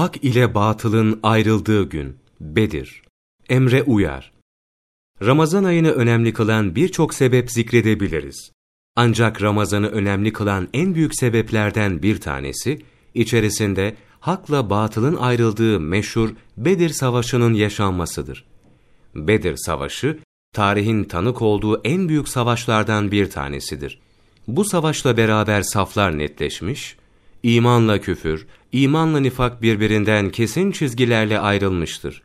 Hak ile batılın ayrıldığı gün, Bedir. Emre uyar. Ramazan ayını önemli kılan birçok sebep zikredebiliriz. Ancak Ramazan'ı önemli kılan en büyük sebeplerden bir tanesi, içerisinde hakla batılın ayrıldığı meşhur Bedir Savaşı'nın yaşanmasıdır. Bedir Savaşı, tarihin tanık olduğu en büyük savaşlardan bir tanesidir. Bu savaşla beraber saflar netleşmiş, imanla küfür, imanla nifak birbirinden kesin çizgilerle ayrılmıştır.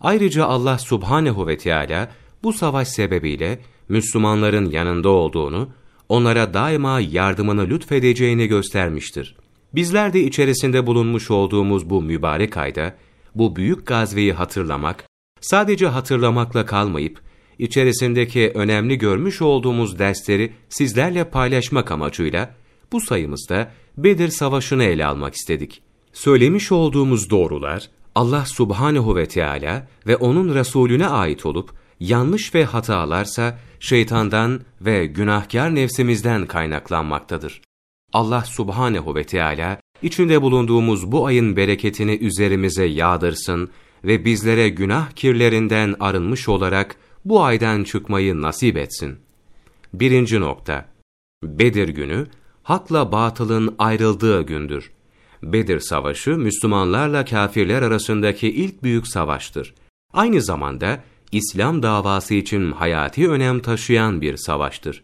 Ayrıca Allah subhanehu ve Teala bu savaş sebebiyle Müslümanların yanında olduğunu, onlara daima yardımını lütfedeceğini göstermiştir. Bizler de içerisinde bulunmuş olduğumuz bu mübarek ayda, bu büyük gazveyi hatırlamak, sadece hatırlamakla kalmayıp, içerisindeki önemli görmüş olduğumuz dersleri sizlerle paylaşmak amacıyla, bu sayımızda Bedir Savaşı'nı ele almak istedik. Söylemiş olduğumuz doğrular, Allah Subhanehu ve Teala ve O'nun Resulüne ait olup, yanlış ve hatalarsa şeytandan ve günahkar nefsimizden kaynaklanmaktadır. Allah Subhanehu ve Teala içinde bulunduğumuz bu ayın bereketini üzerimize yağdırsın ve bizlere günah kirlerinden arınmış olarak bu aydan çıkmayı nasip etsin. Birinci nokta. Bedir günü, hakla batılın ayrıldığı gündür. Bedir Savaşı, Müslümanlarla kafirler arasındaki ilk büyük savaştır. Aynı zamanda, İslam davası için hayati önem taşıyan bir savaştır.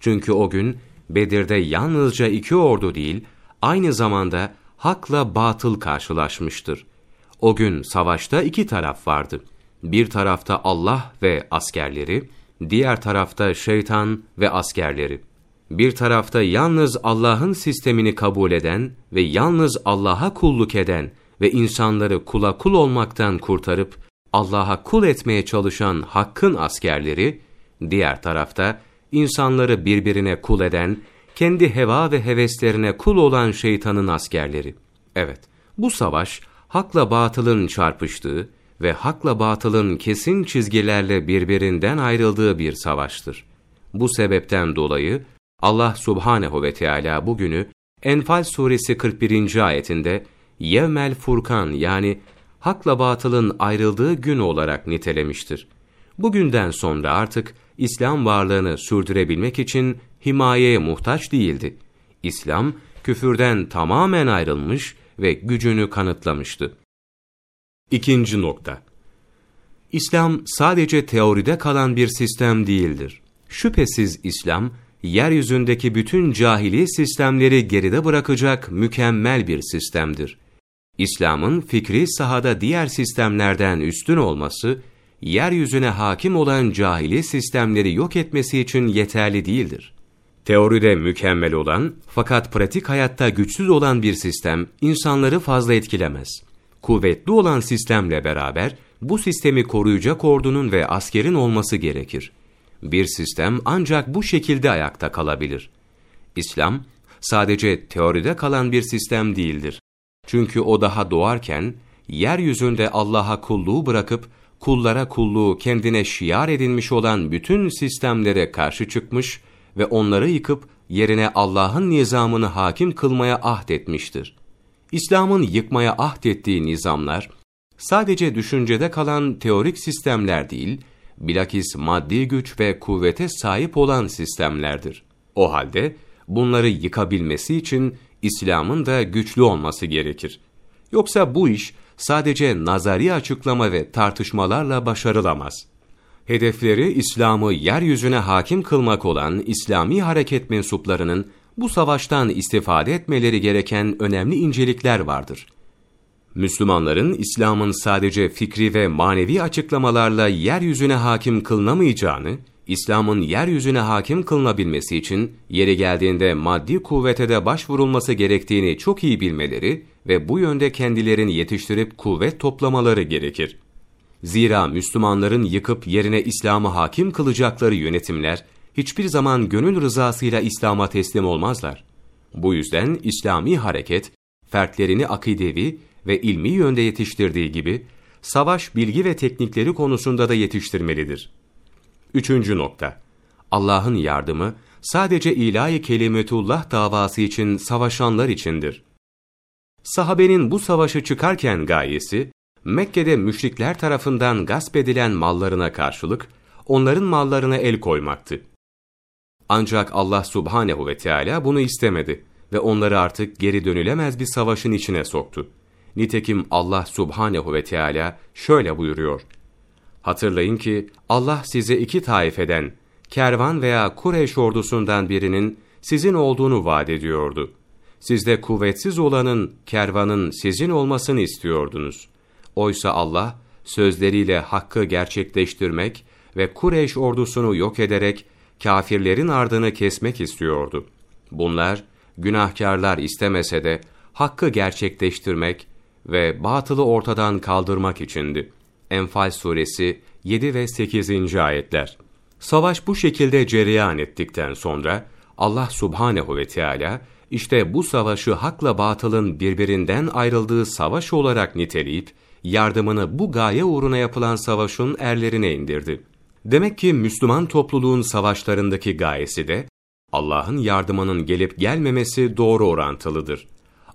Çünkü o gün, Bedir'de yalnızca iki ordu değil, aynı zamanda hakla batıl karşılaşmıştır. O gün savaşta iki taraf vardı. Bir tarafta Allah ve askerleri, diğer tarafta şeytan ve askerleri. Bir tarafta yalnız Allah'ın sistemini kabul eden ve yalnız Allah'a kulluk eden ve insanları kula kul olmaktan kurtarıp Allah'a kul etmeye çalışan Hakk'ın askerleri, diğer tarafta insanları birbirine kul eden, kendi heva ve heveslerine kul olan şeytanın askerleri. Evet, bu savaş hakla batılın çarpıştığı ve hakla batılın kesin çizgilerle birbirinden ayrıldığı bir savaştır. Bu sebepten dolayı Allah subhanehu ve Teala bugünü Enfal suresi 41. ayetinde Yevmel Furkan yani hakla batılın ayrıldığı gün olarak nitelemiştir. Bugünden sonra artık İslam varlığını sürdürebilmek için himayeye muhtaç değildi. İslam, küfürden tamamen ayrılmış ve gücünü kanıtlamıştı. İkinci nokta. İslam sadece teoride kalan bir sistem değildir. Şüphesiz İslam, yeryüzündeki bütün cahili sistemleri geride bırakacak mükemmel bir sistemdir. İslam'ın fikri sahada diğer sistemlerden üstün olması, yeryüzüne hakim olan cahili sistemleri yok etmesi için yeterli değildir. Teoride mükemmel olan fakat pratik hayatta güçsüz olan bir sistem insanları fazla etkilemez. Kuvvetli olan sistemle beraber bu sistemi koruyacak ordunun ve askerin olması gerekir. Bir sistem ancak bu şekilde ayakta kalabilir. İslam sadece teoride kalan bir sistem değildir. Çünkü o daha doğarken yeryüzünde Allah'a kulluğu bırakıp kullara kulluğu kendine şiar edinmiş olan bütün sistemlere karşı çıkmış ve onları yıkıp yerine Allah'ın nizamını hakim kılmaya ahdetmiştir. İslam'ın yıkmaya ahdettiği nizamlar, sadece düşüncede kalan teorik sistemler değil, bilakis maddi güç ve kuvvete sahip olan sistemlerdir. O halde bunları yıkabilmesi için İslam'ın da güçlü olması gerekir. Yoksa bu iş sadece nazari açıklama ve tartışmalarla başarılamaz. Hedefleri İslam'ı yeryüzüne hakim kılmak olan İslami hareket mensuplarının bu savaştan istifade etmeleri gereken önemli incelikler vardır. Müslümanların İslam'ın sadece fikri ve manevi açıklamalarla yeryüzüne hakim kılınamayacağını, İslam'ın yeryüzüne hakim kılınabilmesi için yeri geldiğinde maddi kuvvete de başvurulması gerektiğini çok iyi bilmeleri ve bu yönde kendilerini yetiştirip kuvvet toplamaları gerekir. Zira Müslümanların yıkıp yerine İslam'ı hakim kılacakları yönetimler, hiçbir zaman gönül rızasıyla İslam'a teslim olmazlar. Bu yüzden İslami hareket, fertlerini akidevi ve ilmi yönde yetiştirdiği gibi, savaş bilgi ve teknikleri konusunda da yetiştirmelidir. Üçüncü nokta. Allah'ın yardımı, sadece ilahi kelimetullah davası için savaşanlar içindir. Sahabenin bu savaşı çıkarken gayesi, Mekke'de müşrikler tarafından gasp edilen mallarına karşılık, onların mallarına el koymaktı. Ancak Allah subhanehu ve Teala bunu istemedi ve onları artık geri dönülemez bir savaşın içine soktu. Nitekim Allah subhanehu ve Teala şöyle buyuruyor. Hatırlayın ki Allah size iki taifeden, kervan veya Kureyş ordusundan birinin sizin olduğunu vaat ediyordu. Siz de kuvvetsiz olanın, kervanın sizin olmasını istiyordunuz. Oysa Allah, sözleriyle hakkı gerçekleştirmek ve Kureyş ordusunu yok ederek kafirlerin ardını kesmek istiyordu. Bunlar, günahkarlar istemese de hakkı gerçekleştirmek ve batılı ortadan kaldırmak içindi. Enfal suresi 7 ve 8. ayetler. Savaş bu şekilde cereyan ettikten sonra Allah subhanehu ve Teala işte bu savaşı hakla batılın birbirinden ayrıldığı savaş olarak niteleyip yardımını bu gaye uğruna yapılan savaşın erlerine indirdi. Demek ki Müslüman topluluğun savaşlarındaki gayesi de Allah'ın yardımının gelip gelmemesi doğru orantılıdır.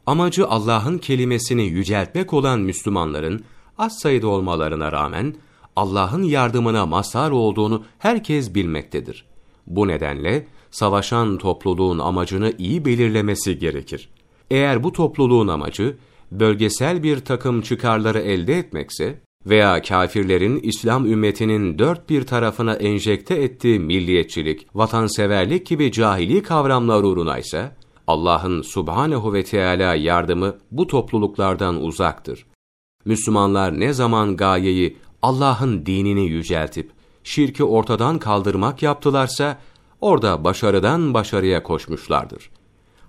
Amacı Allah'ın kelimesini yüceltmek olan Müslümanların az sayıda olmalarına rağmen Allah'ın yardımına mazhar olduğunu herkes bilmektedir. Bu nedenle savaşan topluluğun amacını iyi belirlemesi gerekir. Eğer bu topluluğun amacı bölgesel bir takım çıkarları elde etmekse veya kafirlerin İslam ümmetinin dört bir tarafına enjekte ettiği milliyetçilik, vatanseverlik gibi cahili kavramlar uğruna ise Allah'ın subhanehu ve Teala yardımı bu topluluklardan uzaktır. Müslümanlar ne zaman gayeyi Allah'ın dinini yüceltip şirki ortadan kaldırmak yaptılarsa orada başarıdan başarıya koşmuşlardır.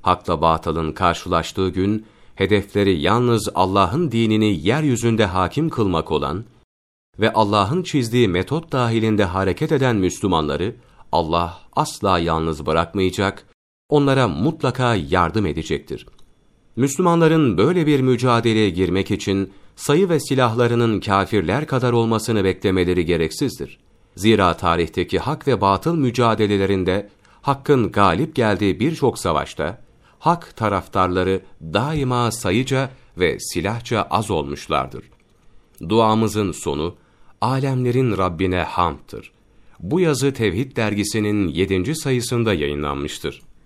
Hakla batılın karşılaştığı gün hedefleri yalnız Allah'ın dinini yeryüzünde hakim kılmak olan ve Allah'ın çizdiği metot dahilinde hareket eden Müslümanları Allah asla yalnız bırakmayacak, onlara mutlaka yardım edecektir. Müslümanların böyle bir mücadeleye girmek için sayı ve silahlarının kafirler kadar olmasını beklemeleri gereksizdir. Zira tarihteki hak ve batıl mücadelelerinde hakkın galip geldiği birçok savaşta hak taraftarları daima sayıca ve silahça az olmuşlardır. Duamızın sonu alemlerin Rabbine hamdtır. Bu yazı Tevhid dergisinin 7. sayısında yayınlanmıştır.